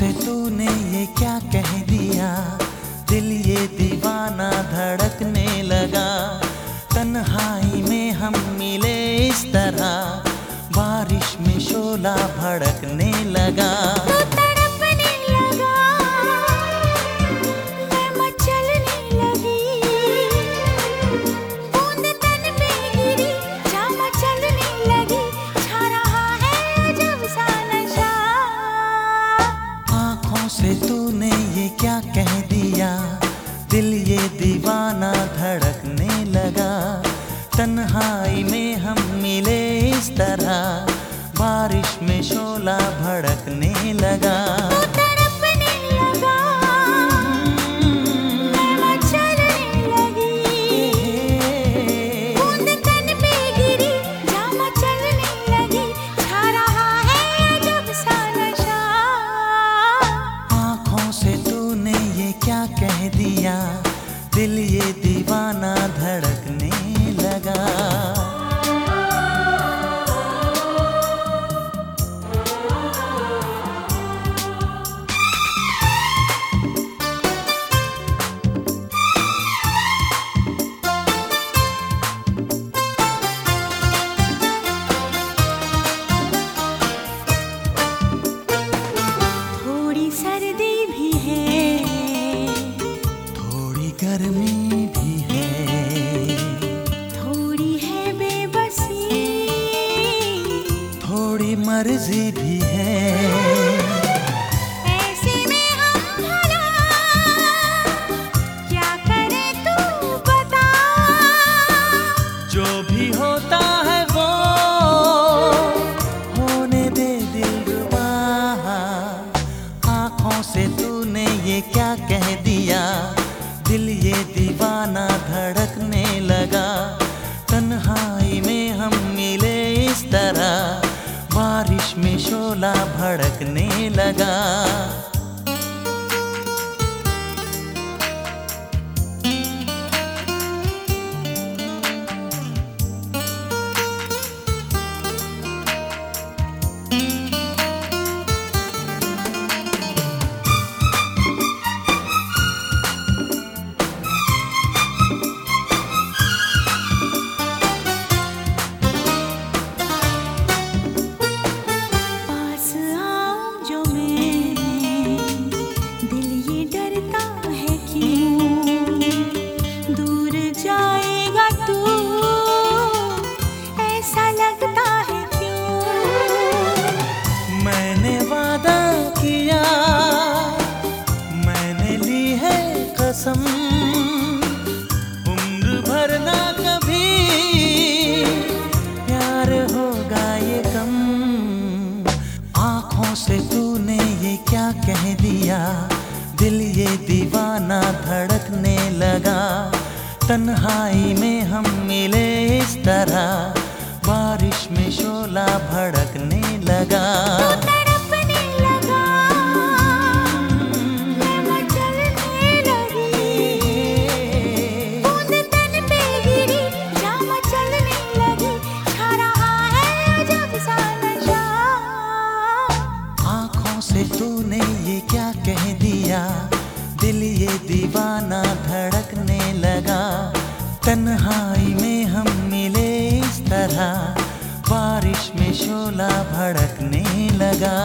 तूने ये क्या कह दिया? दिल ये दीवाना धड़कने लगा। तन्हाई में हम मिले इस तरह। बारिश में शोला भड़कने लगा। क्या कह दिया, दिल ये दीवाना धड़कने लगा। तन्हाई में हम मिले इस तरह, बारिश में शोला भड़कने दिया दिल ये गर्मी भी है। थोड़ी है बेबसी। थोड़ी मर्ज़ी भी है। ऐसे में हम भला। तरह बारिश में शोला भड़कने लगा। क्या कह दिया। दिल ये दीवाना धड़कने लगा। तन्हाई में हम मिले इस तरह। बारिश में शोला भड़कने से तूने ये क्या कह दिया? दिल ये दीवाना धड़कने लगा। तन्हाई में हम मिले इस तरह। बारिश में शोला भड़कने लगा।